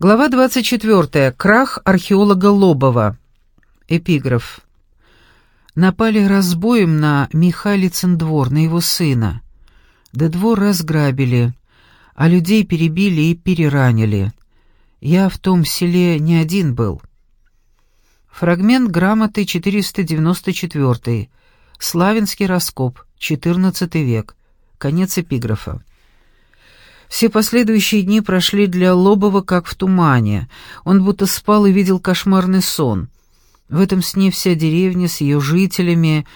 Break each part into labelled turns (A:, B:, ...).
A: Глава 24. Крах археолога Лобова. Эпиграф. Напали разбоем на Михалицын двор, на его сына. Да двор разграбили, а людей перебили и переранили. Я в том селе не один был. Фрагмент грамоты 494. Славянский раскоп, 14 век. Конец эпиграфа. Все последующие дни прошли для Лобова как в тумане. Он будто спал и видел кошмарный сон. В этом сне вся деревня с ее жителями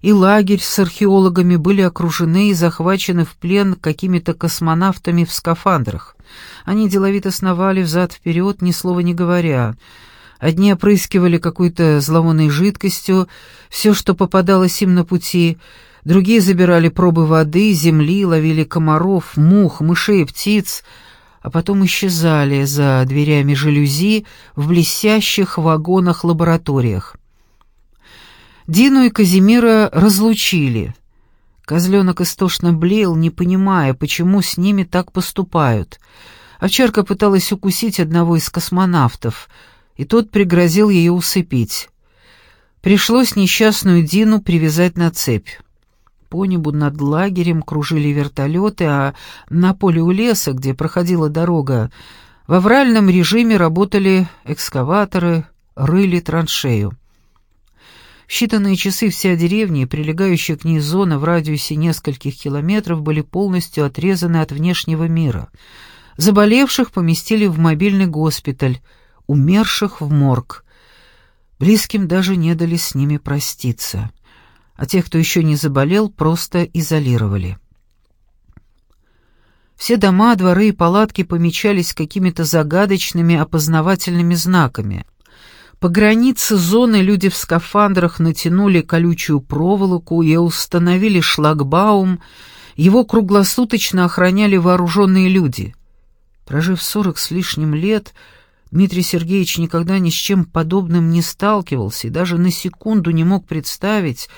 A: и лагерь с археологами были окружены и захвачены в плен какими-то космонавтами в скафандрах. Они деловито сновали взад-вперед, ни слова не говоря. Одни опрыскивали какой-то зловонной жидкостью все, что попадалось им на пути, другие забирали пробы воды, земли, ловили комаров, мух, мышей, птиц, а потом исчезали за дверями жалюзи в блестящих вагонах-лабораториях. Дину и Казимира разлучили. Козленок истошно блеял, не понимая, почему с ними так поступают. Овчарка пыталась укусить одного из космонавтов, и тот пригрозил ее усыпить. Пришлось несчастную Дину привязать на цепь. По небу над лагерем кружили вертолеты, а на поле у леса, где проходила дорога, в авральном режиме работали экскаваторы, рыли траншею. В считанные часы вся деревня и прилегающая к ней зона в радиусе нескольких километров были полностью отрезаны от внешнего мира. Заболевших поместили в мобильный госпиталь, умерших в морг. Близким даже не дали с ними проститься, а тех, кто еще не заболел, просто изолировали. Все дома, дворы и палатки помечались какими-то загадочными опознавательными знаками — по границе зоны люди в скафандрах натянули колючую проволоку и установили шлагбаум, его круглосуточно охраняли вооруженные люди. Прожив сорок с лишним лет, Дмитрий Сергеевич никогда ни с чем подобным не сталкивался и даже на секунду не мог представить,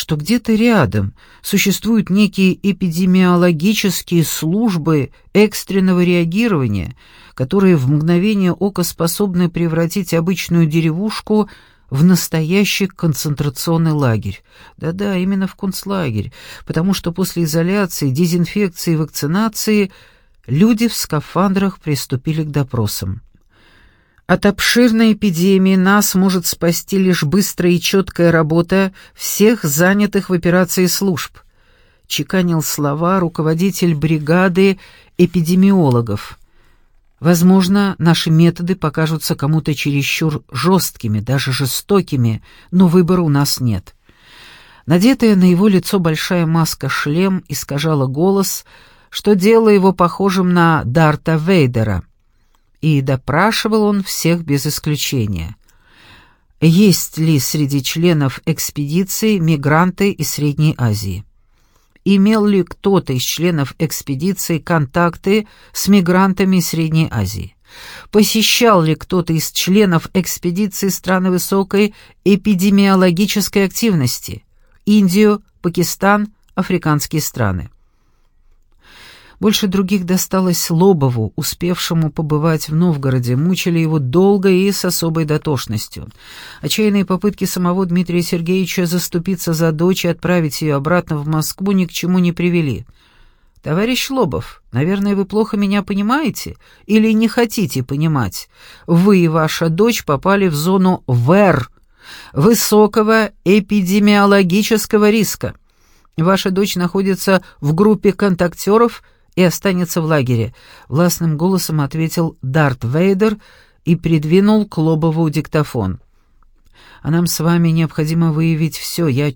A: что где-то рядом существуют некие эпидемиологические службы экстренного реагирования — которые в мгновение ока способны превратить обычную деревушку в настоящий концентрационный лагерь. Да-да, именно в концлагерь, потому что после изоляции, дезинфекции и вакцинации люди в скафандрах приступили к допросам. От обширной эпидемии нас может спасти лишь быстрая и четкая работа всех занятых в операции служб, чеканил слова руководитель бригады эпидемиологов. Возможно, наши методы покажутся кому-то чересчур жесткими, даже жестокими, но выбора у нас нет. Надетая на его лицо большая маска-шлем искажала голос, что делало его похожим на Дарта Вейдера. И допрашивал он всех без исключения. Есть ли среди членов экспедиции мигранты из Средней Азии? имел ли кто-то из членов экспедиции контакты с мигрантами из Средней Азии. Посещал ли кто-то из членов экспедиции страны высокой эпидемиологической активности? Индию, Пакистан, африканские страны. Больше других досталось Лобову, успевшему побывать в Новгороде, мучили его долго и с особой дотошностью. Отчаянные попытки самого Дмитрия Сергеевича заступиться за дочь и отправить ее обратно в Москву ни к чему не привели. «Товарищ Лобов, наверное, вы плохо меня понимаете или не хотите понимать. Вы и ваша дочь попали в зону ВЭР, высокого эпидемиологического риска. Ваша дочь находится в группе контактеров – и останется в лагере», — властным голосом ответил Дарт Вейдер и придвинул к Лобову диктофон. «А нам с вами необходимо выявить все, я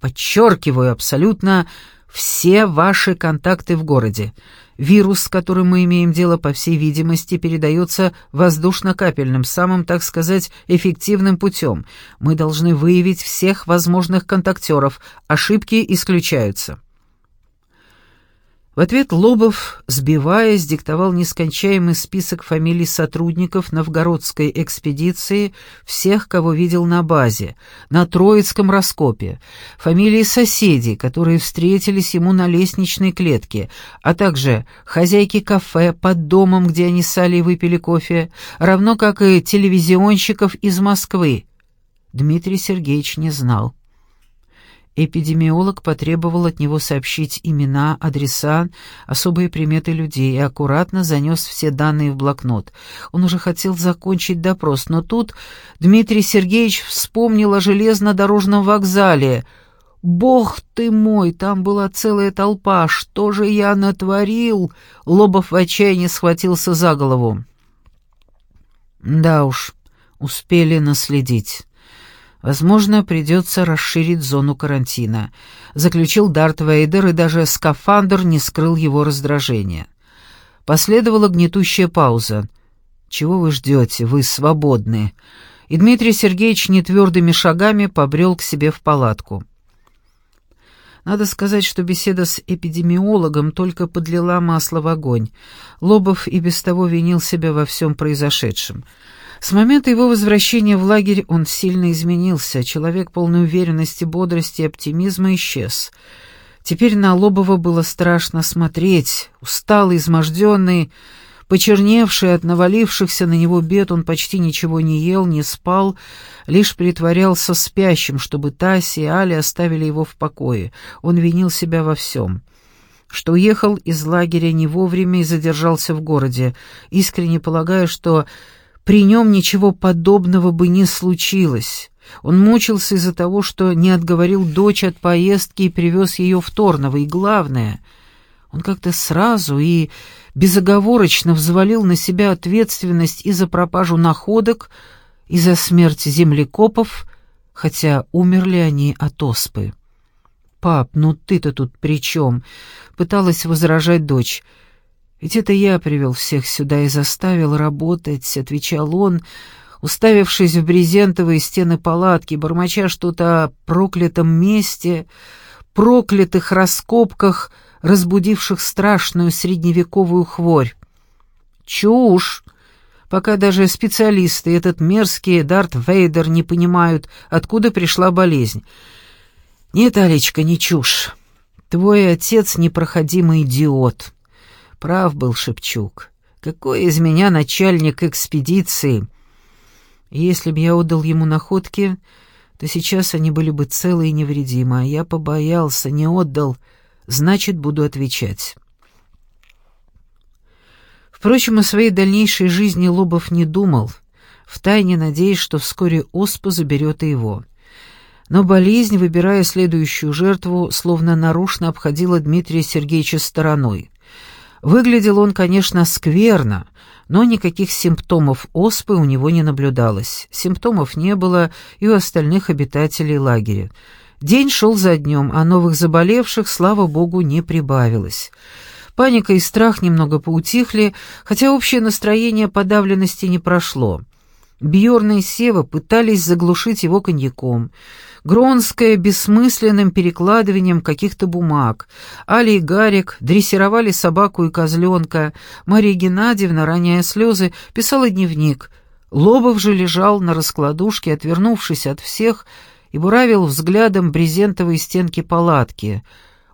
A: подчеркиваю абсолютно все ваши контакты в городе. Вирус, с которым мы имеем дело, по всей видимости, передается воздушно-капельным, самым, так сказать, эффективным путем. Мы должны выявить всех возможных контактеров, ошибки исключаются». В ответ Лобов, сбиваясь, диктовал нескончаемый список фамилий сотрудников новгородской экспедиции, всех, кого видел на базе, на Троицком раскопе, фамилии соседей, которые встретились ему на лестничной клетке, а также хозяйки кафе под домом, где они с Алей выпили кофе, равно как и телевизионщиков из Москвы. Дмитрий Сергеевич не знал. Эпидемиолог потребовал от него сообщить имена, адреса, особые приметы людей и аккуратно занес все данные в блокнот. Он уже хотел закончить допрос, но тут Дмитрий Сергеевич вспомнил о железнодорожном вокзале. «Бог ты мой, там была целая толпа, что же я натворил?» Лобов в отчаянии схватился за голову. «Да уж, успели наследить». Возможно, придется расширить зону карантина. Заключил Дарт Вейдер, и даже скафандр не скрыл его раздражения. Последовала гнетущая пауза. «Чего вы ждете? Вы свободны». И Дмитрий Сергеевич нетвердыми шагами побрел к себе в палатку. Надо сказать, что беседа с эпидемиологом только подлила масло в огонь. Лобов и без того винил себя во всем произошедшем. С момента его возвращения в лагерь он сильно изменился. Человек полной уверенности, бодрости и оптимизма исчез. Теперь на Лобова было страшно смотреть. Усталый, изможденный, почерневший от навалившихся на него бед, он почти ничего не ел, не спал, лишь притворялся спящим, чтобы Тася и Аля оставили его в покое. Он винил себя во всем что уехал из лагеря не вовремя и задержался в городе, искренне полагая, что при нем ничего подобного бы не случилось. Он мучился из-за того, что не отговорил дочь от поездки и привез ее в Торново. И главное, он как-то сразу и безоговорочно взвалил на себя ответственность и за пропажу находок, и за смерть землекопов, хотя умерли они от оспы. «Пап, ну ты-то тут при чем?» — пыталась возражать дочь — ведь это я привел всех сюда и заставил работать, — отвечал он, уставившись в брезентовые стены палатки, бормоча что-то о проклятом месте, проклятых раскопках, разбудивших страшную средневековую хворь. Чушь! Пока даже специалисты, этот мерзкий Дарт Вейдер, не понимают, откуда пришла болезнь. Нет, Алечка, не чушь. Твой отец — непроходимый идиот. Прав был Шепчук. Какой из меня начальник экспедиции? Если б я отдал ему находки, то сейчас они были бы целы и невредимы, а я побоялся, не отдал, значит, буду отвечать. Впрочем, о своей дальнейшей жизни Лобов не думал, втайне надеясь, что вскоре оспа заберет и его. Но болезнь, выбирая следующую жертву, словно нарочно обходила Дмитрия Сергеевича стороной. Выглядел он, конечно, скверно, но никаких симптомов оспы у него не наблюдалось. Симптомов не было и у остальных обитателей лагеря. День шел за днем, а новых заболевших, слава богу, не прибавилось. Паника и страх немного поутихли, хотя общее настроение подавленности не прошло. Бьорна и Сева пытались заглушить его коньяком. Гронская бессмысленным перекладыванием каких-то бумаг. Али и Гарик дрессировали собаку и козленка. Мария Геннадьевна, роняя слезы, писала дневник. Лобов же лежал на раскладушке, отвернувшись от всех, и буравил взглядом брезентовые стенки палатки.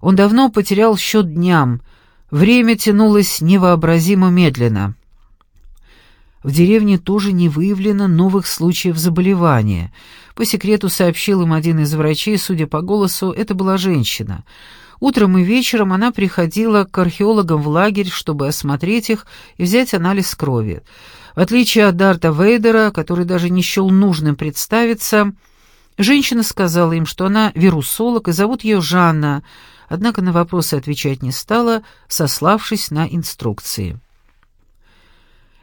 A: Он давно потерял счет дням. Время тянулось невообразимо медленно. В деревне тоже не выявлено новых случаев заболевания. По секрету сообщил им один из врачей, судя по голосу, это была женщина. Утром и вечером она приходила к археологам в лагерь, чтобы осмотреть их и взять анализ крови. В отличие от Дарта Вейдера, который даже не счел нужным представиться, женщина сказала им, что она вирусолог и зовут ее Жанна, однако на вопросы отвечать не стала, сославшись на инструкции.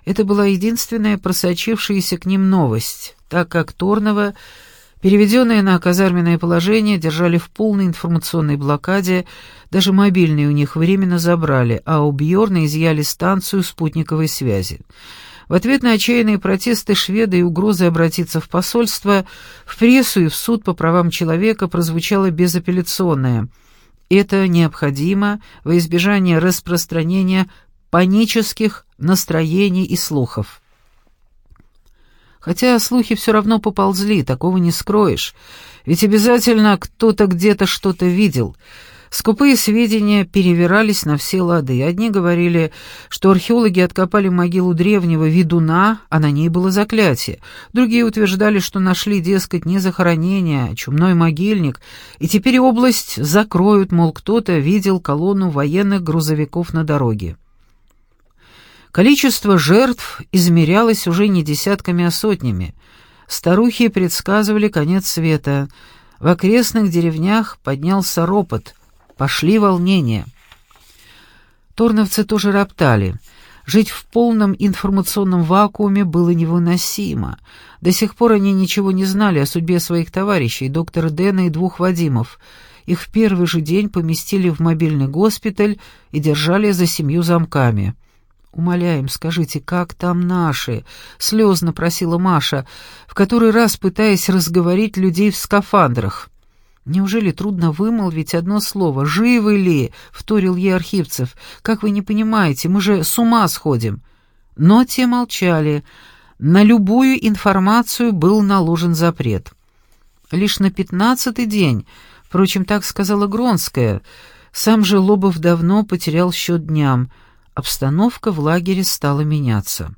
A: Это была единственная просочившаяся к ним новость, так как Торнова, переведенные на казарменное положение, держали в полной информационной блокаде, даже мобильные у них временно забрали, а у Бьорна изъяли станцию спутниковой связи. В ответ на отчаянные протесты шведа и угрозы обратиться в посольство, в прессу и в суд по правам человека прозвучало безапелляционное – Это необходимо во избежание распространения панических настроений и слухов. Хотя слухи все равно поползли, такого не скроешь. Ведь обязательно кто-то где-то что-то видел. Скупые сведения перевирались на все лады. Одни говорили, что археологи откопали могилу древнего ведуна, а на ней было заклятие. Другие утверждали, что нашли, дескать, не захоронение, а чумной могильник, и теперь область закроют, мол, кто-то видел колонну военных грузовиков на дороге. Количество жертв измерялось уже не десятками, а сотнями. Старухи предсказывали конец света. В окрестных деревнях поднялся ропот. Пошли волнения. Торновцы тоже роптали. Жить в полном информационном вакууме было невыносимо. До сих пор они ничего не знали о судьбе своих товарищей, доктора Дэна и двух Вадимов. Их в первый же день поместили в мобильный госпиталь и держали за семью замками. «Умоляем, скажите, как там наши?» — слезно просила Маша, в который раз пытаясь разговорить людей в скафандрах. «Неужели трудно вымолвить одно слово? Живы ли?» — вторил ей Архивцев. «Как вы не понимаете, мы же с ума сходим». Но те молчали. На любую информацию был наложен запрет. Лишь на пятнадцатый день, впрочем, так сказала Гронская, сам же Лобов давно потерял счет дням — обстановка в лагере стала меняться.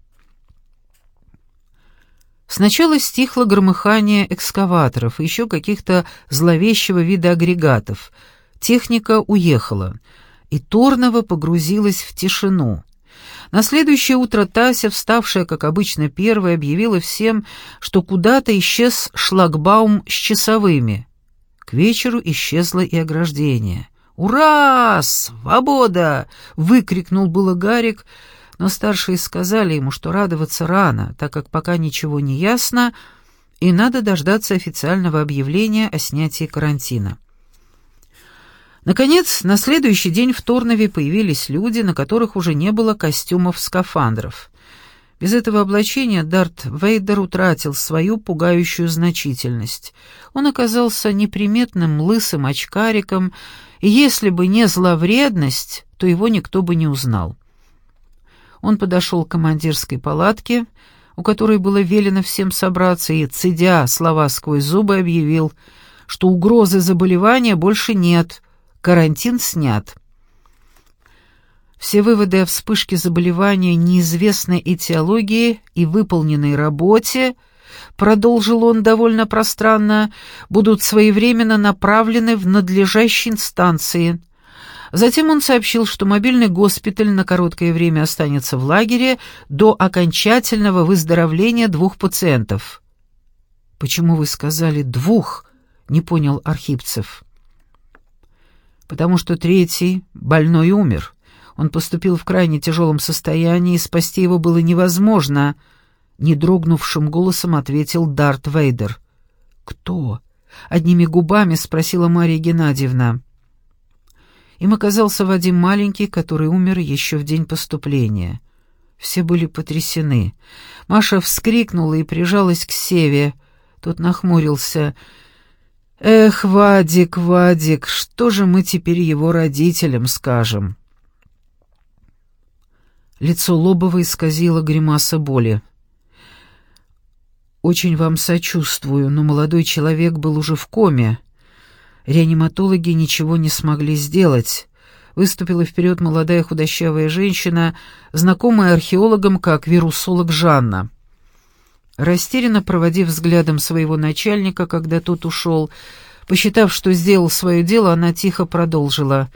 A: Сначала стихло громыхание экскаваторов и еще каких-то зловещего вида агрегатов. Техника уехала, и Торнова погрузилась в тишину. На следующее утро Тася, вставшая, как обычно, первая, объявила всем, что куда-то исчез шлагбаум с часовыми. К вечеру исчезло и ограждение — «Ура! Свобода!» — выкрикнул было Гарик, но старшие сказали ему, что радоваться рано, так как пока ничего не ясно, и надо дождаться официального объявления о снятии карантина. Наконец, на следующий день в Торнове появились люди, на которых уже не было костюмов-скафандров. Без этого облачения Дарт Вейдер утратил свою пугающую значительность. Он оказался неприметным лысым очкариком, если бы не зловредность, то его никто бы не узнал. Он подошел к командирской палатке, у которой было велено всем собраться, и, цедя слова сквозь зубы, объявил, что угрозы заболевания больше нет, карантин снят. Все выводы о вспышке заболевания неизвестной этиологии и выполненной работе — продолжил он довольно пространно, будут своевременно направлены в надлежащие инстанции. Затем он сообщил, что мобильный госпиталь на короткое время останется в лагере до окончательного выздоровления двух пациентов. «Почему вы сказали «двух»?» — не понял Архипцев. «Потому что третий, больной, умер. Он поступил в крайне тяжелом состоянии, и спасти его было невозможно», не дрогнувшим голосом ответил Дарт Вейдер. «Кто?» — одними губами спросила Мария Геннадьевна. Им оказался Вадим маленький, который умер еще в день поступления. Все были потрясены. Маша вскрикнула и прижалась к Севе. Тот нахмурился. «Эх, Вадик, Вадик, что же мы теперь его родителям скажем?» Лицо Лобова исказило гримаса боли. «Очень вам сочувствую, но молодой человек был уже в коме. Реаниматологи ничего не смогли сделать». Выступила вперед молодая худощавая женщина, знакомая археологам как вирусолог Жанна. Растерянно проводив взглядом своего начальника, когда тот ушел, посчитав, что сделал свое дело, она тихо продолжила.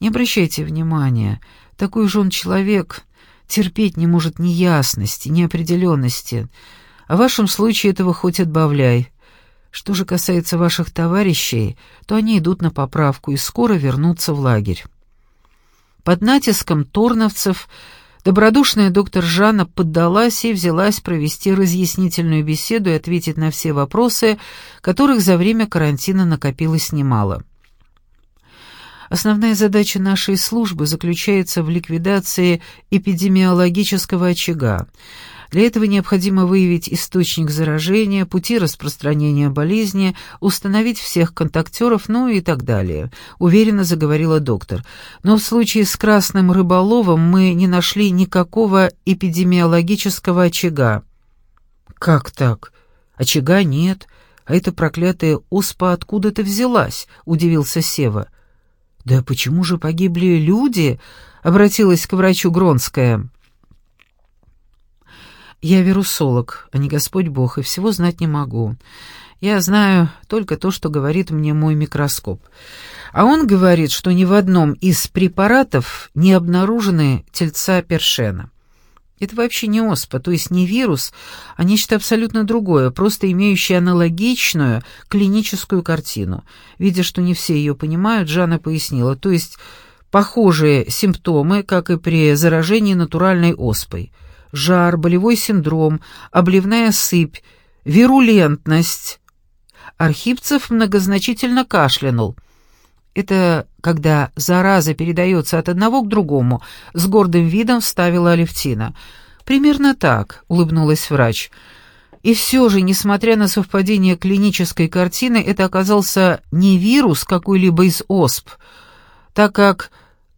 A: «Не обращайте внимания, такой же он человек, терпеть не может неясности, неопределенности». В вашем случае этого хоть отбавляй. Что же касается ваших товарищей, то они идут на поправку и скоро вернутся в лагерь. Под натиском торновцев добродушная доктор Жанна поддалась и взялась провести разъяснительную беседу и ответить на все вопросы, которых за время карантина накопилось немало. Основная задача нашей службы заключается в ликвидации эпидемиологического очага. Для этого необходимо выявить источник заражения, пути распространения болезни, установить всех контактеров, ну и так далее», — уверенно заговорила доктор. «Но в случае с красным рыболовом мы не нашли никакого эпидемиологического очага». «Как так? Очага нет, а эта проклятая оспа откуда-то взялась?» — удивился Сева. «Да почему же погибли люди?» — обратилась к врачу Гронская. Я вирусолог, а не Господь Бог, и всего знать не могу. Я знаю только то, что говорит мне мой микроскоп. А он говорит, что ни в одном из препаратов не обнаружены тельца першена. Это вообще не оспа, то есть не вирус, а нечто абсолютно другое, просто имеющее аналогичную клиническую картину. Видя, что не все ее понимают, Жанна пояснила, то есть похожие симптомы, как и при заражении натуральной оспой – жар, болевой синдром, обливная сыпь, вирулентность. Архипцев многозначительно кашлянул. Это когда зараза передается от одного к другому, с гордым видом вставила Алевтина. «Примерно так», — улыбнулась врач. И все же, несмотря на совпадение клинической картины, это оказался не вирус какой-либо из ОСП, так как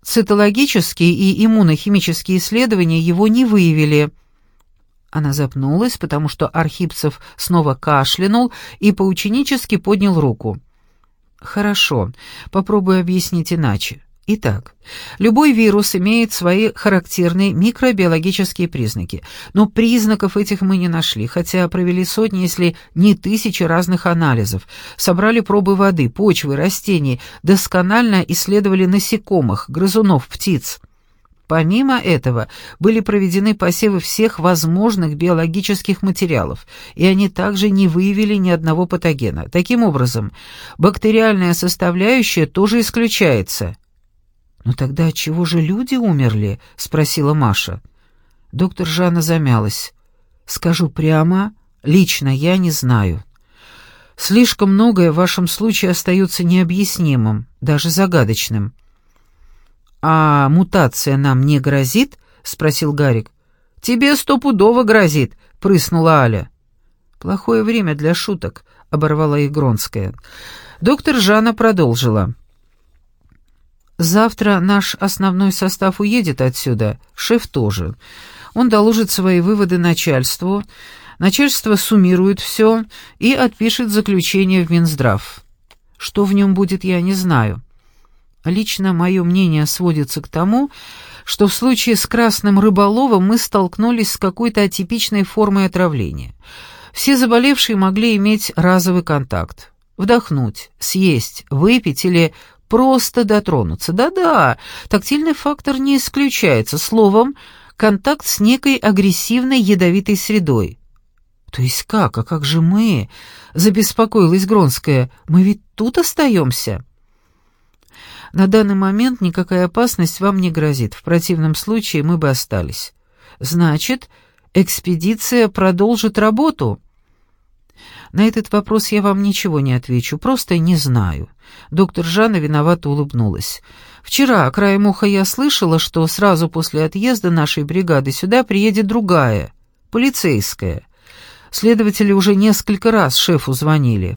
A: Цитологические и иммунохимические исследования его не выявили. Она запнулась, потому что Архипцев снова кашлянул и поученически поднял руку. «Хорошо, попробую объяснить иначе. Итак, любой вирус имеет свои характерные микробиологические признаки, но признаков этих мы не нашли, хотя провели сотни, если не тысячи разных анализов, собрали пробы воды, почвы, растений, досконально исследовали насекомых, грызунов, птиц. Помимо этого, были проведены посевы всех возможных биологических материалов, и они также не выявили ни одного патогена. Таким образом, бактериальная составляющая тоже исключается. «Ну тогда чего же люди умерли?» — спросила Маша. Доктор Жанна замялась. «Скажу прямо, лично я не знаю. Слишком многое в вашем случае остается необъяснимым, даже загадочным». «А мутация нам не грозит?» — спросил Гарик. «Тебе стопудово грозит», — прыснула Аля. «Плохое время для шуток», — оборвала их Гронская. Доктор Жанна продолжила. Завтра наш основной состав уедет отсюда, шеф тоже. Он доложит свои выводы начальству, начальство суммирует все и отпишет заключение в Минздрав. Что в нем будет, я не знаю. Лично мое мнение сводится к тому, что в случае с красным рыболовом мы столкнулись с какой-то атипичной формой отравления. Все заболевшие могли иметь разовый контакт. Вдохнуть, съесть, выпить или Просто дотронуться. Да-да, тактильный фактор не исключается. Словом, контакт с некой агрессивной ядовитой средой. «То есть как? А как же мы?» — забеспокоилась Гронская. «Мы ведь тут остаемся?» «На данный момент никакая опасность вам не грозит. В противном случае мы бы остались. Значит, экспедиция продолжит работу?» На этот вопрос я вам ничего не отвечу, просто не знаю. Доктор Жанна виновато улыбнулась. Вчера, краем уха, я слышала, что сразу после отъезда нашей бригады сюда приедет другая, полицейская. Следователи уже несколько раз шефу звонили.